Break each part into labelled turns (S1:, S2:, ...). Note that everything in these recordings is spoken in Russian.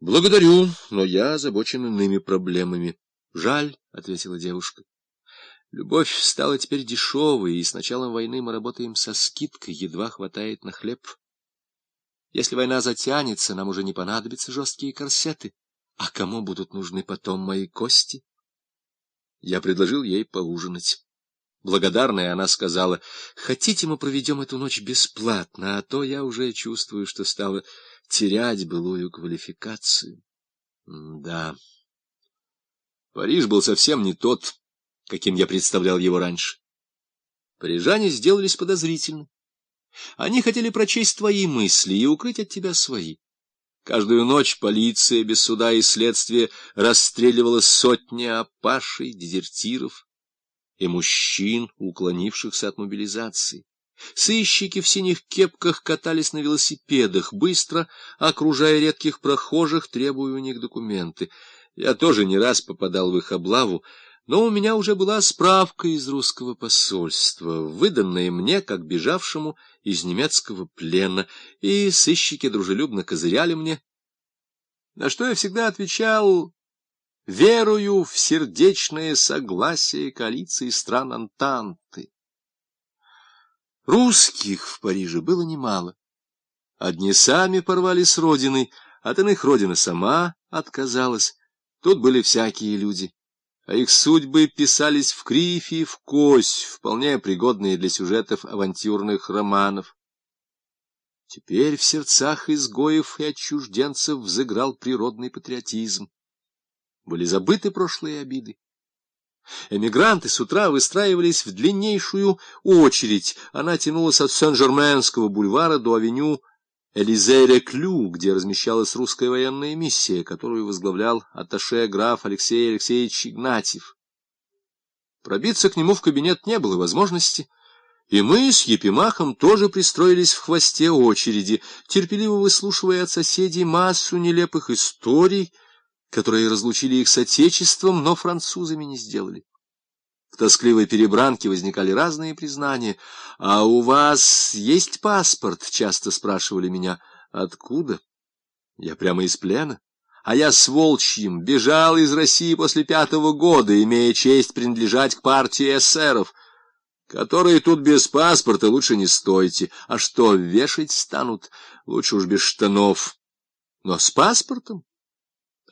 S1: — Благодарю, но я озабочен иными проблемами. — Жаль, — ответила девушка. — Любовь стала теперь дешевой, и с началом войны мы работаем со скидкой, едва хватает на хлеб. Если война затянется, нам уже не понадобятся жесткие корсеты. А кому будут нужны потом мои кости? Я предложил ей поужинать. Благодарная она сказала, «Хотите, мы проведем эту ночь бесплатно, а то я уже чувствую, что стала терять былую квалификацию». Да, Париж был совсем не тот, каким я представлял его раньше. Парижане сделались подозрительны. Они хотели прочесть твои мысли и укрыть от тебя свои. Каждую ночь полиция без суда и следствия расстреливала сотни опашей, дезертиров, и мужчин, уклонившихся от мобилизации. Сыщики в синих кепках катались на велосипедах, быстро окружая редких прохожих, требуя у них документы. Я тоже не раз попадал в их облаву, но у меня уже была справка из русского посольства, выданная мне как бежавшему из немецкого плена, и сыщики дружелюбно козыряли мне, на что я всегда отвечал верую в сердечное согласие коалиции стран Антанты. Русских в Париже было немало. Одни сами порвали с родиной, от иных родина сама отказалась. Тут были всякие люди, а их судьбы писались в крифе и в кось, вполне пригодные для сюжетов авантюрных романов. Теперь в сердцах изгоев и отчужденцев взыграл природный патриотизм были забыты прошлые обиды. Эмигранты с утра выстраивались в длиннейшую очередь. Она тянулась от Сен-Жерменского бульвара до авеню Элизе-Реклю, где размещалась русская военная миссия, которую возглавлял атташе граф Алексей Алексеевич Игнатьев. Пробиться к нему в кабинет не было возможности, и мы с Епимахом тоже пристроились в хвосте очереди, терпеливо выслушивая от соседей массу нелепых историй, которые разлучили их с отечеством, но французами не сделали. В тоскливой перебранке возникали разные признания. «А у вас есть паспорт?» — часто спрашивали меня. «Откуда?» «Я прямо из плена. А я с Волчьим бежал из России после пятого года, имея честь принадлежать к партии эсеров, которые тут без паспорта лучше не стойте. А что, вешать станут? Лучше уж без штанов. Но с паспортом?»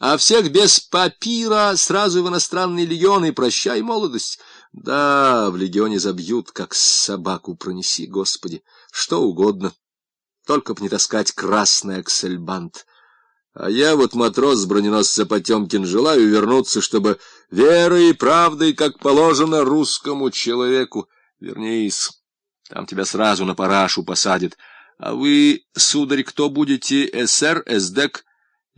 S1: А всех без папира сразу в иностранный легион и прощай молодость. Да, в легионе забьют, как собаку пронеси, Господи, что угодно. Только б не таскать красный аксельбант. А я вот матрос броненосца Потемкин желаю вернуться, чтобы верой и правдой, как положено русскому человеку. Вернись, там тебя сразу на парашу посадят. А вы, сударь, кто будете, СР, СДЭК?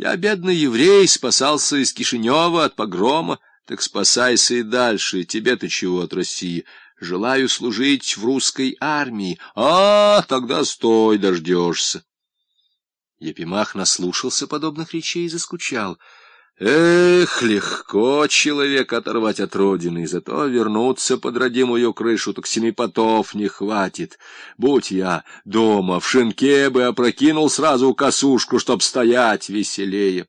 S1: Я, бедный еврей, спасался из Кишинева от погрома, так спасайся и дальше, тебе-то чего от России? Желаю служить в русской армии. А, тогда стой, дождешься. Епимах наслушался подобных речей и заскучал — Эх, легко человек оторвать от родины, зато вернуться под родимую крышу, так семи потов не хватит. Будь я дома, в шинке бы опрокинул сразу косушку, чтоб стоять веселее.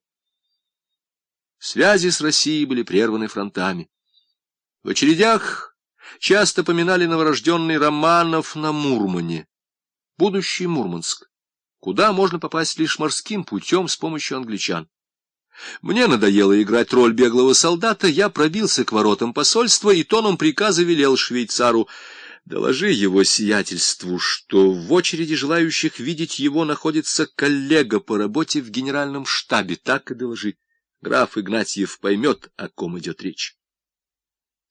S1: Связи с Россией были прерваны фронтами. В очередях часто поминали новорожденный Романов на Мурмане, будущий Мурманск, куда можно попасть лишь морским путем с помощью англичан. Мне надоело играть роль беглого солдата, я пробился к воротам посольства и тоном приказа велел швейцару «Доложи его сиятельству, что в очереди желающих видеть его находится коллега по работе в генеральном штабе, так и доложи. Граф Игнатьев поймет, о ком идет речь».